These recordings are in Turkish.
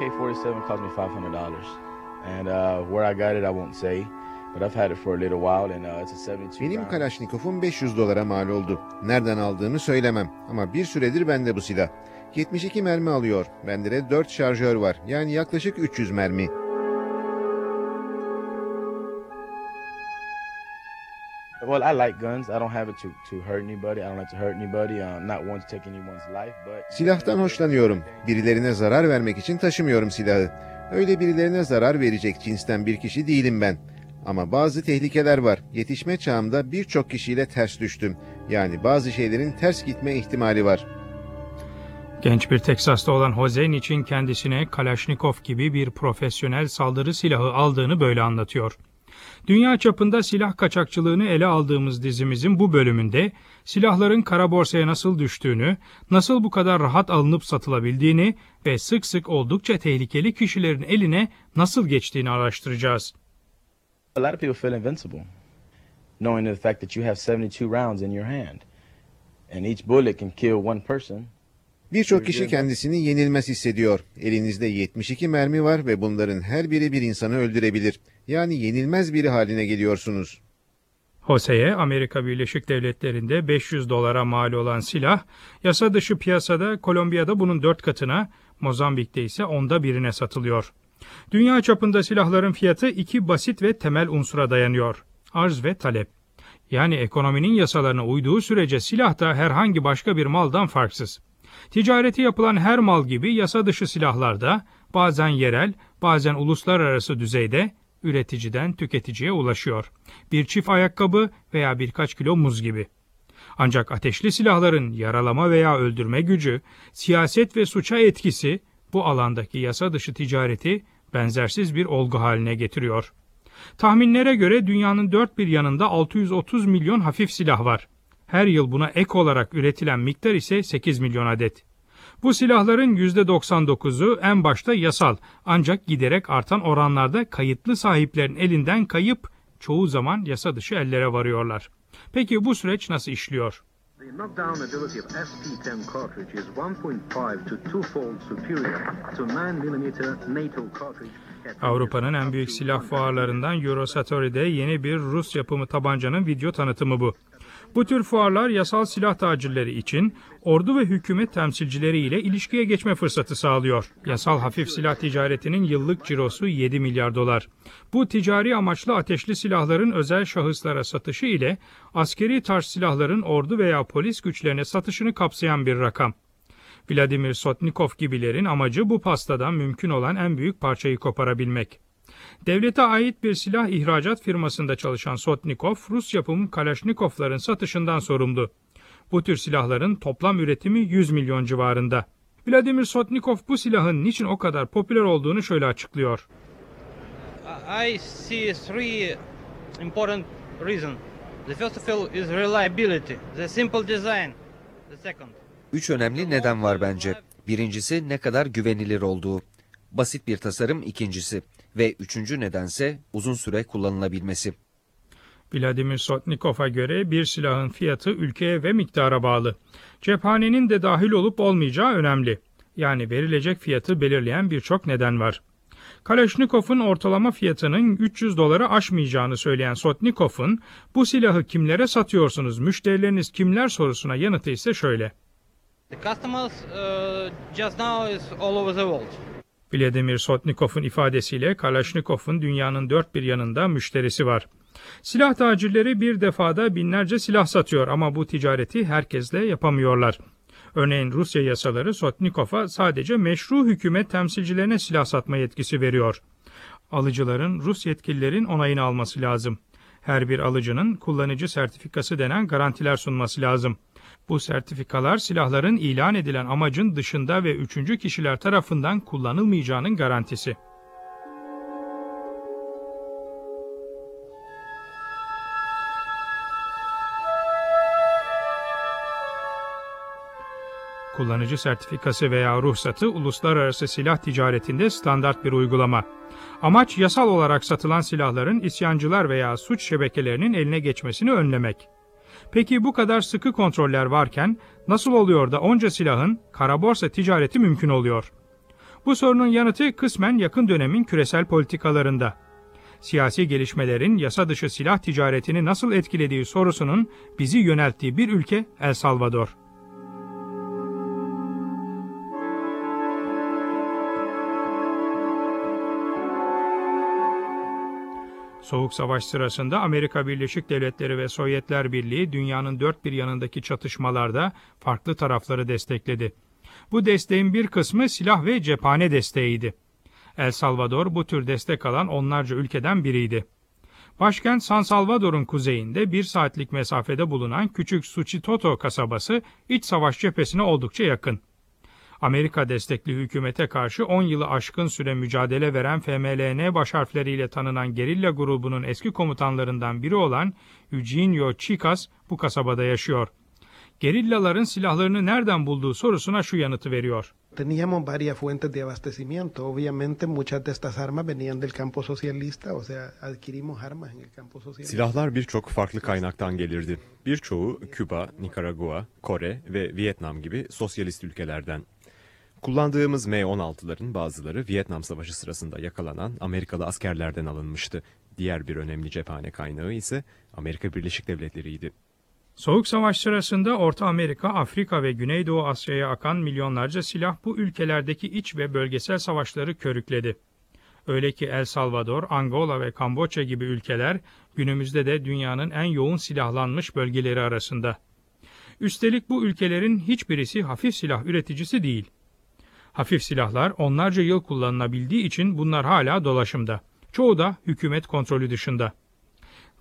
my AK-47 cost me $500. And uh, where I got it, I won't say. But I've had it for a little while and uh, it's a 72 Benim. Kalaşnikov'um 500 dolara mal oldu. Nereden aldığımı söylemem ama bir süredir bende bu silah. 72 mermi alıyor. Bende de 4 şarjör var. Yani yaklaşık 300 mermi. Well, I like guns. I don't have it to, to hurt anybody. I don't like to hurt anybody. I'm not one to take anyone's life, but... Silahtan hoşlanıyorum. Birilerine zarar vermek için taşımıyorum silahı. Öyle birilerine zarar verecek cinsten bir kişi değilim ben. Ama bazı tehlikeler var. Yetişme çağımda birçok kişiyle ters düştüm. Yani bazı şeylerin ters gitme ihtimali var. Genç bir Teksas'ta olan Jose için kendisine Kalashnikov gibi bir profesyonel saldırı silahı aldığını böyle anlatıyor. Dünya çapında silah kaçakçılığını ele aldığımız dizimizin bu bölümünde silahların kara borsaya nasıl düştüğünü, nasıl bu kadar rahat alınıp satılabildiğini ve sık sık oldukça tehlikeli kişilerin eline nasıl geçtiğini araştıracağız. A lot of people feel invincible, knowing the fact that you have 72 rounds in your hand. And each bullet can kill one person. Birçok kişi kendisini yenilmez hissediyor. Elinizde 72 mermi var ve bunların her biri bir insanı öldürebilir. Yani yenilmez biri haline geliyorsunuz. Jose'ye Amerika Birleşik Devletleri'nde 500 dolara mal olan silah, yasa dışı piyasada Kolombiya'da bunun 4 katına, Mozambik'te ise onda birine satılıyor. Dünya çapında silahların fiyatı iki basit ve temel unsura dayanıyor. Arz ve talep. Yani ekonominin yasalarına uyduğu sürece silah da herhangi başka bir maldan farksız. Ticareti yapılan her mal gibi yasa dışı silahlarda bazen yerel, bazen uluslararası düzeyde üreticiden tüketiciye ulaşıyor. Bir çift ayakkabı veya birkaç kilo muz gibi. Ancak ateşli silahların yaralama veya öldürme gücü, siyaset ve suça etkisi bu alandaki yasa dışı ticareti benzersiz bir olgu haline getiriyor. Tahminlere göre dünyanın dört bir yanında 630 milyon hafif silah var. Her yıl buna ek olarak üretilen miktar ise 8 milyon adet. Bu silahların %99'u en başta yasal ancak giderek artan oranlarda kayıtlı sahiplerin elinden kayıp çoğu zaman yasa dışı ellere varıyorlar. Peki bu süreç nasıl işliyor? The knockdown ability of SP-10 cartridge is 1.5 to twofold superior to 9mm NATO cartridge. at Avrupa'nın en büyük silah fuarlarından Eurosatori'de yeni bir Rus yapımı tabancanın video tanıtımı bu. Bu tür fuarlar yasal silah tacirleri için ordu ve hükümet temsilcileri ile ilişkiye geçme fırsatı sağlıyor. Yasal hafif silah ticaretinin yıllık cirosu 7 milyar dolar. Bu ticari amaçlı ateşli silahların özel şahıslara satışı ile askeri tarz silahların ordu veya polis güçlerine satışını kapsayan bir rakam. Vladimir Sotnikov gibilerin amacı bu pastadan mümkün olan en büyük parçayı koparabilmek. Devlete ait bir silah ihracat firmasında çalışan Sotnikov, Rus yapımı Kalashnikovların satışından sorumlu. Bu tür silahların toplam üretimi 100 milyon civarında. Vladimir Sotnikov bu silahın niçin o kadar popüler olduğunu şöyle açıklıyor. I see three important reasons. The first of all is reliability, the simple design. The second, Üç önemli neden var bence. Birincisi ne kadar güvenilir olduğu. Basit bir tasarım ikincisi. Ve üçüncü nedense uzun süre kullanılabilmesi. Vladimir Sotnikov'a göre bir silahın fiyatı ülkeye ve miktara bağlı. Cephanenin de dahil olup olmayacağı önemli. Yani verilecek fiyatı belirleyen birçok neden var. Kalashnikov'un ortalama fiyatının 300 doları aşmayacağını söyleyen Sotnikov'un bu silahı kimlere satıyorsunuz, müşterileriniz kimler sorusuna yanıtı ise şöyle. the customers uh, just now is all over the world. Vladimir Sotnikov'un ifadesiyle Kalashnikov'un dünyanın dört bir yanında müşterisi var. Silah tacirleri bir defada binlerce silah satıyor ama bu ticareti herkesle yapamıyorlar. Örneğin Rusya yasaları Sotnikov'a sadece meşru hükümet temsilcilerine silah satma yetkisi veriyor. Alıcıların Rus yetkililerin onayını alması lazım. Her bir alıcının kullanıcı sertifikası denen garantiler sunması lazım. Bu sertifikalar silahların ilan edilen amacın dışında ve üçüncü kişiler tarafından kullanılmayacağının garantisi. Kullanıcı sertifikası veya ruhsatı uluslararası silah ticaretinde standart bir uygulama. Amaç yasal olarak satılan silahların isyancılar veya suç şebekelerinin eline geçmesini önlemek. Peki bu kadar sıkı kontroller varken nasıl oluyor da onca silahın kara borsa ticareti mümkün oluyor? Bu sorunun yanıtı kısmen yakın dönemin küresel politikalarında. Siyasi gelişmelerin yasa dışı silah ticaretini nasıl etkilediği sorusunun bizi yönelttiği bir ülke El Salvador. Soğuk Savaş sırasında Amerika Birleşik Devletleri ve Sovyetler Birliği dünyanın dört bir yanındaki çatışmalarda farklı tarafları destekledi. Bu desteğin bir kısmı silah ve cephane desteğiydi. El Salvador bu tür destek alan onlarca ülkeden biriydi. Başkent San Salvador'un kuzeyinde bir saatlik mesafede bulunan küçük Suchitoto kasabası iç savaş cephesine oldukça yakın. Amerika destekli hükümete karşı 10 yılı aşkın süre mücadele veren FMLN baş harfleriyle tanınan gerilla grubunun eski komutanlarından biri olan Eugenio Chicas bu kasabada yaşıyor. Gerillaların silahlarını nereden bulduğu sorusuna şu yanıtı veriyor. Teníamos varias fuentes de abastecimiento. Obviamente muchas de estas armas venían del campo socialista, o sea, adquirimos armas en el campo socialista. Silahlar birçok farklı kaynaktan gelirdi. Birçoğu Küba, Nikaragua, Kore ve Vietnam gibi sosyalist ülkelerden. Kullandığımız M-16'ların bazıları Vietnam Savaşı sırasında yakalanan Amerikalı askerlerden alınmıştı. Diğer bir önemli cephane kaynağı ise Amerika Birleşik Devletleri'ydi. Soğuk Savaş sırasında Orta Amerika, Afrika ve Güneydoğu Asya'ya akan milyonlarca silah bu ülkelerdeki iç ve bölgesel savaşları körükledi. Öyle ki El Salvador, Angola ve Kamboçya gibi ülkeler günümüzde de dünyanın en yoğun silahlanmış bölgeleri arasında. Üstelik bu ülkelerin hiçbirisi hafif silah üreticisi değil. Hafif silahlar onlarca yıl kullanılabildiği için bunlar hala dolaşımda. Çoğu da hükümet kontrolü dışında.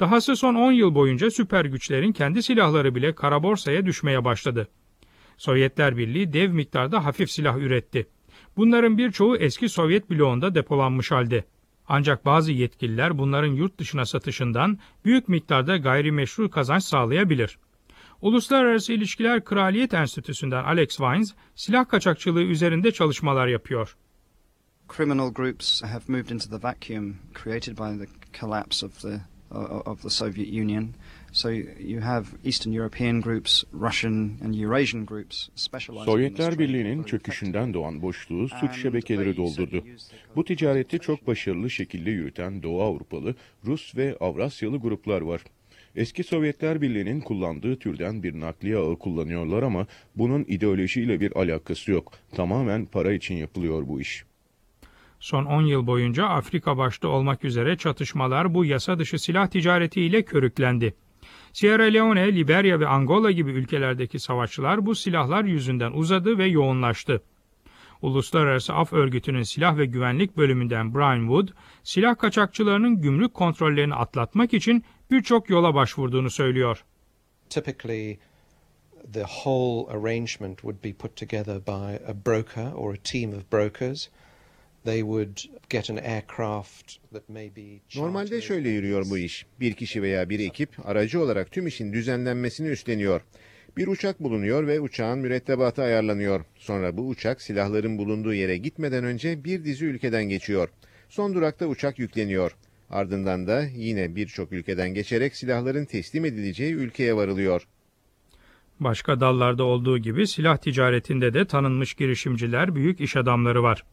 Dahası son 10 yıl boyunca süper güçlerin kendi silahları bile kara borsaya düşmeye başladı. Sovyetler Birliği dev miktarda hafif silah üretti. Bunların birçoğu eski Sovyet bloğunda depolanmış halde. Ancak bazı yetkililer bunların yurt dışına satışından büyük miktarda gayrimeşru kazanç sağlayabilir. Uluslararası İlişkiler Kraliyet Enstitüsü'nden Alex Vines, silah kaçakçılığı üzerinde çalışmalar yapıyor. Criminal groups have moved into the vacuum created by the collapse of the of the Soviet Union. So you have Eastern European groups, Russian and Eurasian groups specializing Sovyetler Birliği'nin çöküşünden doğan boşluğu suç şebekeleri doldurdu. Bu ticareti çok başarılı şekilde yürüten Doğu Avrupalı, Rus ve Avrasyalı gruplar var. Eski Sovyetler Birliği'nin kullandığı türden bir nakliye ağı kullanıyorlar ama bunun ideolojiyle bir alakası yok. Tamamen para için yapılıyor bu iş. Son 10 yıl boyunca Afrika başta olmak üzere çatışmalar bu yasa dışı silah ticaretiyle körüklendi. Sierra Leone, Liberya ve Angola gibi ülkelerdeki savaşçılar bu silahlar yüzünden uzadı ve yoğunlaştı. Uluslararası Af Örgütü'nün silah ve güvenlik bölümünden Brian Wood, silah kaçakçılarının gümrük kontrollerini atlatmak için birçok yola başvurduğunu söylüyor. Typically the whole arrangement would be put together by a broker or a team of brokers. They would get an aircraft that may be Normalde şöyle yürüyor bu iş. Bir kişi veya bir ekip aracı olarak tüm işin düzenlenmesini üstleniyor. Bir uçak bulunuyor ve uçağın mürettebatı ayarlanıyor. Sonra bu uçak silahların bulunduğu yere gitmeden önce bir dizi ülkeden geçiyor. Son durakta uçak yükleniyor. Ardından da yine birçok ülkeden geçerek silahların teslim edileceği ülkeye varılıyor. Başka dallarda olduğu gibi silah ticaretinde de tanınmış girişimciler, büyük iş adamları var.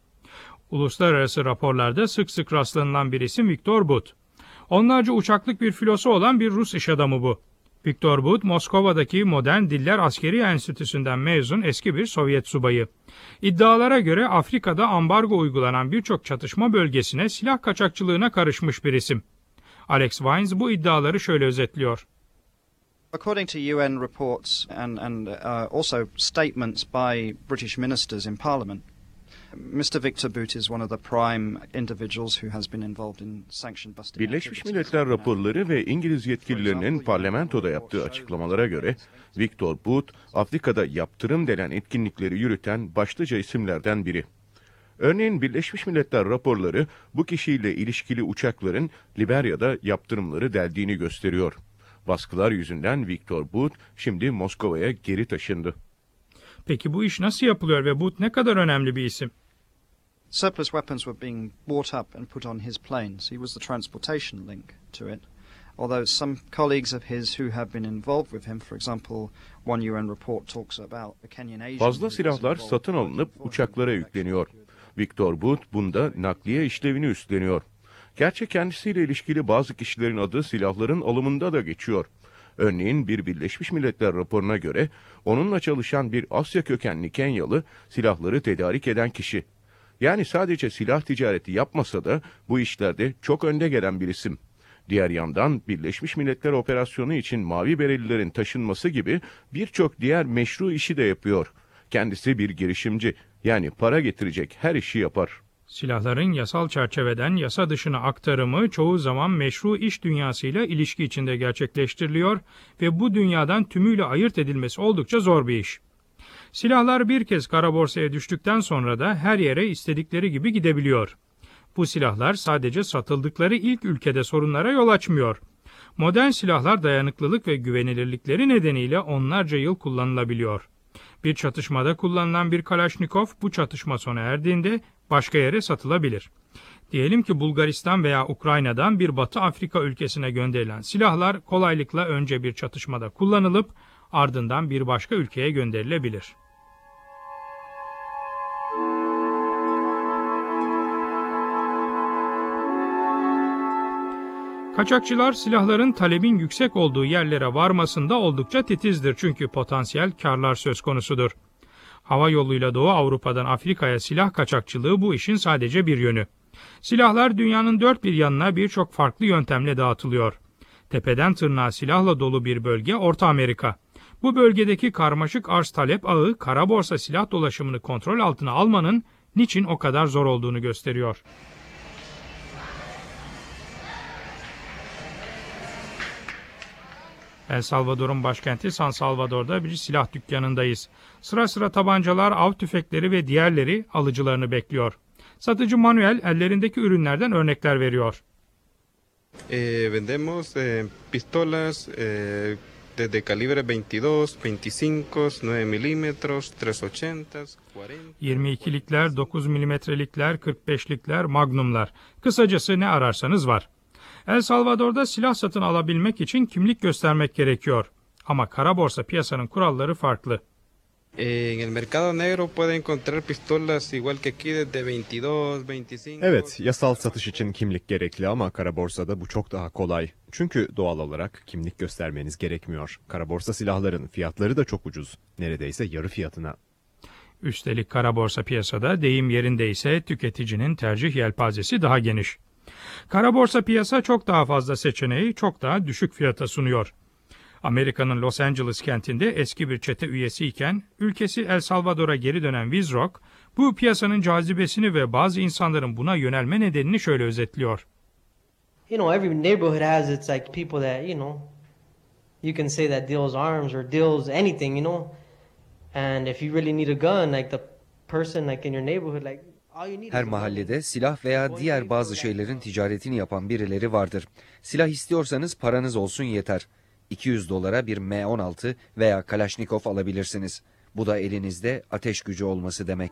Uluslararası raporlarda sık sık rastlanılan bir isim Viktor But. Onlarca uçaklık bir filosu olan bir Rus iş adamı bu. Viktor But, Moskova'daki Modern Diller Askeri Enstitüsü'nden mezun eski bir Sovyet subayı. İddialara göre Afrika'da ambargo uygulanan birçok çatışma bölgesine silah kaçakçılığına karışmış bir isim. Alex Vines bu iddiaları şöyle özetliyor. According to UN reports and, and uh, also statements by British ministers in Parliament, Mr. Victor Boot is one of the prime individuals who has been involved in sanction busting Birleşmiş Milletler raporları ve İngiliz yetkililerinin parlamentoda yaptığı açıklamalara göre Victor Boot, Afrika'da yaptırım denen etkinlikleri yürüten başlıca isimlerden biri. Örneğin Birleşmiş Milletler raporları bu kişiyle ilişkili uçakların Liberya'da yaptırımları deldiğini gösteriyor. Baskılar yüzünden Victor Boot şimdi Moskova'ya geri taşındı. Peki bu iş nasıl yapılıyor ve Boot ne kadar önemli bir isim? Surplus weapons were being bought up and put on his planes. He was the transportation link to it. Although some colleagues of his who have been involved with him, for example, one UN report talks about the Kenyan Asian Fazla silahlar satın alınıp uçaklara yükleniyor. Victor Boot bunda nakliye işlevini üstleniyor. Gerçi kendisiyle ilişkili bazı kişilerin adı silahların alımında da geçiyor. Örneğin bir Birleşmiş Milletler raporuna göre onunla çalışan bir Asya kökenli Kenyalı silahları tedarik eden kişi. Yani sadece silah ticareti yapmasa da bu işlerde çok önde gelen bir isim. Diğer yandan Birleşmiş Milletler operasyonu için mavi berelilerin taşınması gibi birçok diğer meşru işi de yapıyor. Kendisi bir girişimci yani para getirecek her işi yapar. Silahların yasal çerçeveden yasa dışına aktarımı çoğu zaman meşru iş dünyasıyla ilişki içinde gerçekleştiriliyor ve bu dünyadan tümüyle ayırt edilmesi oldukça zor bir iş. Silahlar bir kez kara borsaya düştükten sonra da her yere istedikleri gibi gidebiliyor. Bu silahlar sadece satıldıkları ilk ülkede sorunlara yol açmıyor. Modern silahlar dayanıklılık ve güvenilirlikleri nedeniyle onlarca yıl kullanılabiliyor. Bir çatışmada kullanılan bir Kalashnikov bu çatışma sona erdiğinde başka yere satılabilir. Diyelim ki Bulgaristan veya Ukrayna'dan bir Batı Afrika ülkesine gönderilen silahlar kolaylıkla önce bir çatışmada kullanılıp ardından bir başka ülkeye gönderilebilir. Kaçakçılar silahların talebin yüksek olduğu yerlere varmasında oldukça titizdir çünkü potansiyel karlar söz konusudur. Hava yoluyla Doğu Avrupa'dan Afrika'ya silah kaçakçılığı bu işin sadece bir yönü. Silahlar dünyanın dört bir yanına birçok farklı yöntemle dağıtılıyor. Tepeden tırnağa silahla dolu bir bölge Orta Amerika. Bu bölgedeki karmaşık arz talep ağı kara borsa silah dolaşımını kontrol altına almanın niçin o kadar zor olduğunu gösteriyor. El Salvador'un başkenti San Salvador'da bir silah dükkanındayız. Sıra sıra tabancalar, av tüfekleri ve diğerleri alıcılarını bekliyor. Satıcı Manuel ellerindeki ürünlerden örnekler veriyor. Eh, vendemos eh, pistolas eh, desde calibre 22, 25, 9 milímetros, 380, 40. 22'likler, 9 milimetrelikler, 45'likler, magnumlar. Kısacası ne ararsanız var. El Salvador'da silah satın alabilmek için kimlik göstermek gerekiyor. Ama kara borsa piyasanın kuralları farklı. En el mercado negro puede encontrar pistolas igual que aquí desde 22, 25. Evet, yasal satış için kimlik gerekli ama kara borsada bu çok daha kolay. Çünkü doğal olarak kimlik göstermeniz gerekmiyor. Kara borsa silahların fiyatları da çok ucuz. Neredeyse yarı fiyatına. Üstelik kara borsa piyasada deyim yerindeyse tüketicinin tercih yelpazesi daha geniş. Kara borsa piyasa çok daha fazla seçeneği çok daha düşük fiyata sunuyor. Amerika'nın Los Angeles kentinde eski bir çete üyesiyken ülkesi El Salvador'a geri dönen Wizrock, bu piyasanın cazibesini ve bazı insanların buna yönelme nedenini şöyle özetliyor. You know, every neighborhood has its like people that, you know, you can say that deals arms or deals anything, you know. And if you really need a gun, like the person like in your neighborhood, like her mahallede silah veya diğer bazı şeylerin ticaretini yapan birileri vardır. Silah istiyorsanız paranız olsun yeter. 200 dolara bir M16 veya Kalashnikov alabilirsiniz. Bu da elinizde ateş gücü olması demek.